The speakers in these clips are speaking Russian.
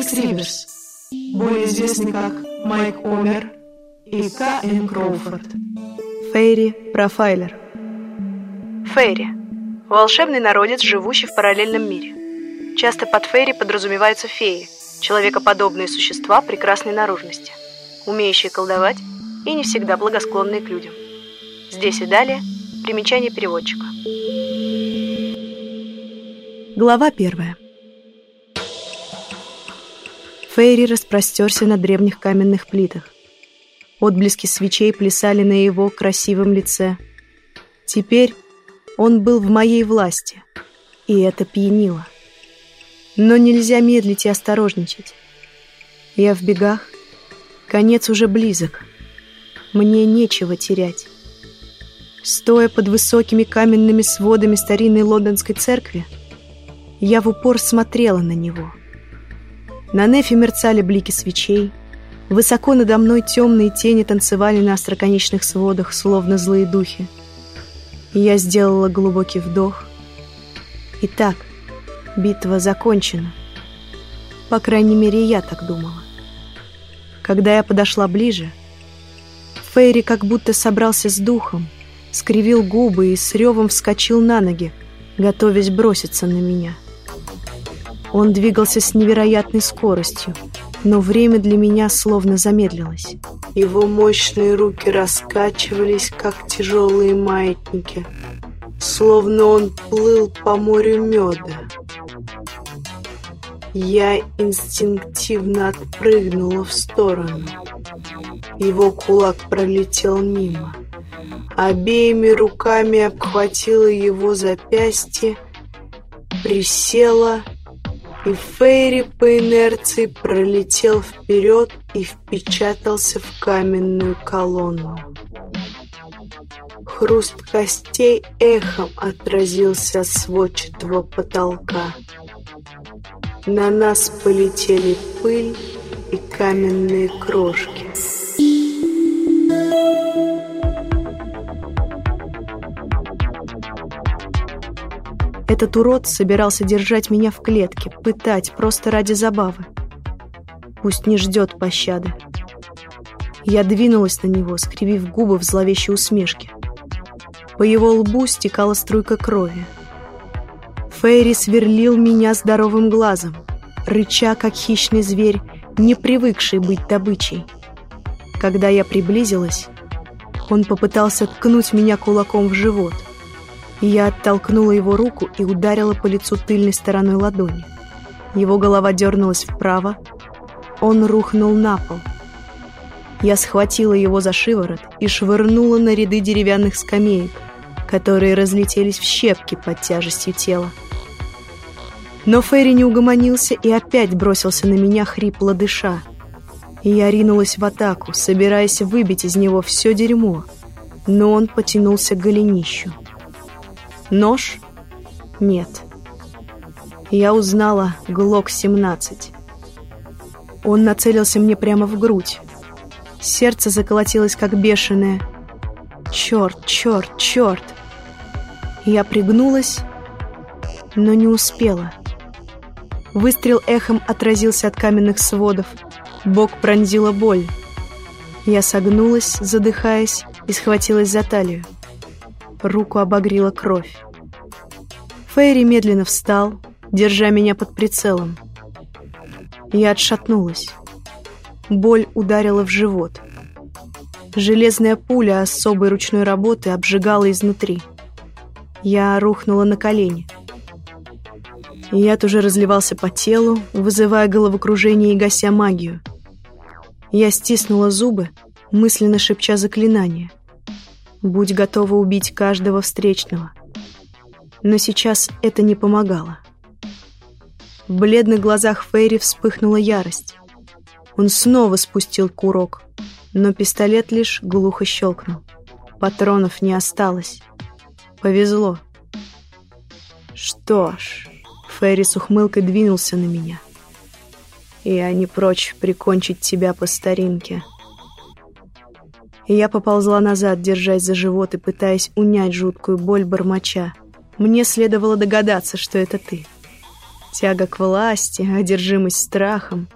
Феликс Риверс, более известный как Майк Омер и К. Н. Кроуфорд. Фейри Профайлер. Фейри – волшебный народец, живущий в параллельном мире. Часто под фейри подразумеваются феи, человекоподобные существа прекрасной наружности, умеющие колдовать и не всегда благосклонные к людям. Здесь и далее примечание переводчика. Глава первая. Фейри распростерся на древних каменных плитах. Отблески свечей плясали на его красивом лице. Теперь он был в моей власти, и это пьянило. Но нельзя медлить и осторожничать. Я в бегах, конец уже близок. Мне нечего терять. Стоя под высокими каменными сводами старинной лондонской церкви, я в упор смотрела на него — на нефе мерцали блики свечей. Высоко надо мной темные тени танцевали на остроконечных сводах, словно злые духи. Я сделала глубокий вдох. Итак, битва закончена. По крайней мере, я так думала. Когда я подошла ближе, Фейри как будто собрался с духом, скривил губы и с ревом вскочил на ноги, готовясь броситься на меня. — он двигался с невероятной скоростью, но время для меня словно замедлилось. Его мощные руки раскачивались, как тяжелые маятники, словно он плыл по морю меда. Я инстинктивно отпрыгнула в сторону. Его кулак пролетел мимо. Обеими руками обхватила его запястье, присела и Фейри по инерции пролетел вперед и впечатался в каменную колонну. Хруст костей эхом отразился от сводчатого потолка. На нас полетели пыль и каменные крошки. Этот урод собирался держать меня в клетке, пытать просто ради забавы. Пусть не ждет пощады. Я двинулась на него, скривив губы в зловещей усмешке. По его лбу стекала струйка крови. Фейри сверлил меня здоровым глазом, рыча, как хищный зверь, не привыкший быть добычей. Когда я приблизилась, он попытался ткнуть меня кулаком в живот — я оттолкнула его руку и ударила по лицу тыльной стороной ладони. Его голова дернулась вправо. Он рухнул на пол. Я схватила его за шиворот и швырнула на ряды деревянных скамеек, которые разлетелись в щепки под тяжестью тела. Но Ферри не угомонился и опять бросился на меня, хрипло дыша. И я ринулась в атаку, собираясь выбить из него все дерьмо, но он потянулся к голенищу. Нож? Нет. Я узнала ГЛОК-17. Он нацелился мне прямо в грудь. Сердце заколотилось, как бешеное. Черт, черт, черт. Я пригнулась, но не успела. Выстрел эхом отразился от каменных сводов. Бок пронзила боль. Я согнулась, задыхаясь, и схватилась за талию. Руку обогрила кровь. Фейри медленно встал, держа меня под прицелом. Я отшатнулась. Боль ударила в живот. Железная пуля особой ручной работы обжигала изнутри. Я рухнула на колени. Яд уже разливался по телу, вызывая головокружение и гася магию. Я стиснула зубы, мысленно шепча заклинание — Будь готова убить каждого встречного. Но сейчас это не помогало. В бледных глазах Фейри вспыхнула ярость. Он снова спустил курок, но пистолет лишь глухо щелкнул. Патронов не осталось. Повезло. Что ж, Ферри с ухмылкой двинулся на меня. Я не прочь прикончить тебя по старинке и я поползла назад, держась за живот и пытаясь унять жуткую боль бормоча. Мне следовало догадаться, что это ты. Тяга к власти, одержимость страхом,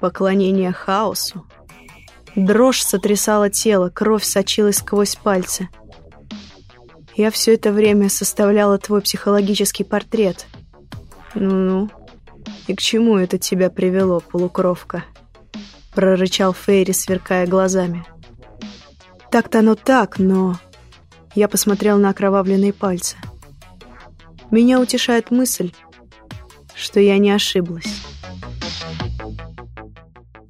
поклонение хаосу. Дрожь сотрясала тело, кровь сочилась сквозь пальцы. Я все это время составляла твой психологический портрет. Ну-ну, и к чему это тебя привело, полукровка? Прорычал Фейри, сверкая глазами. Так-то оно так, но... Я посмотрел на окровавленные пальцы. Меня утешает мысль, что я не ошиблась.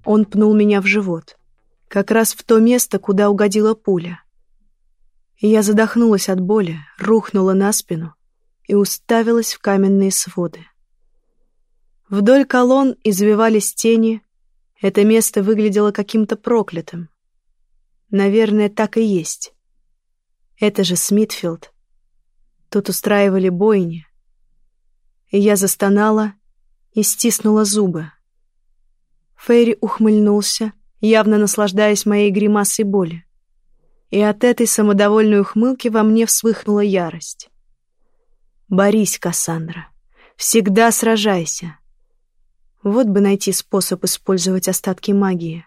Он пнул меня в живот, как раз в то место, куда угодила пуля. Я задохнулась от боли, рухнула на спину и уставилась в каменные своды. Вдоль колонн извивались тени, это место выглядело каким-то проклятым. Наверное, так и есть. Это же Смитфилд. Тут устраивали бойни. И я застонала и стиснула зубы. Фейри ухмыльнулся, явно наслаждаясь моей гримасой боли. И от этой самодовольной ухмылки во мне вспыхнула ярость. «Борись, Кассандра. Всегда сражайся. Вот бы найти способ использовать остатки магии.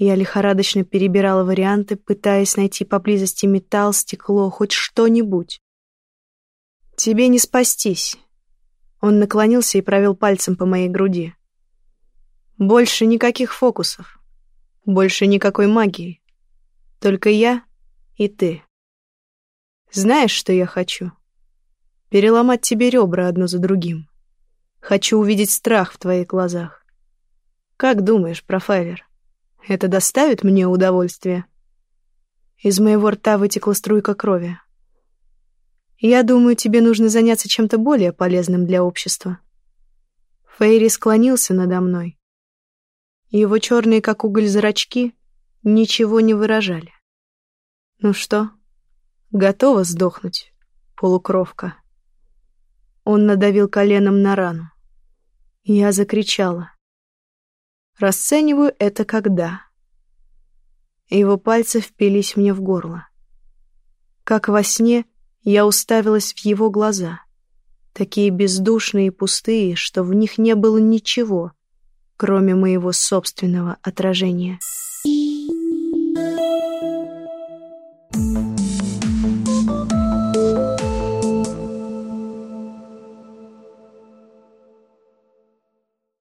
Я лихорадочно перебирала варианты, пытаясь найти поблизости металл, стекло, хоть что-нибудь. «Тебе не спастись». Он наклонился и провел пальцем по моей груди. «Больше никаких фокусов. Больше никакой магии. Только я и ты. Знаешь, что я хочу? Переломать тебе ребра одно за другим. Хочу увидеть страх в твоих глазах. Как думаешь, профайлер?» Это доставит мне удовольствие. Из моего рта вытекла струйка крови. Я думаю, тебе нужно заняться чем-то более полезным для общества. Фейри склонился надо мной. Его черные, как уголь, зрачки ничего не выражали. Ну что, готова сдохнуть, полукровка? Он надавил коленом на рану. Я закричала. Расцениваю это когда. Его пальцы впились мне в горло. Как во сне я уставилась в его глаза, такие бездушные и пустые, что в них не было ничего, кроме моего собственного отражения.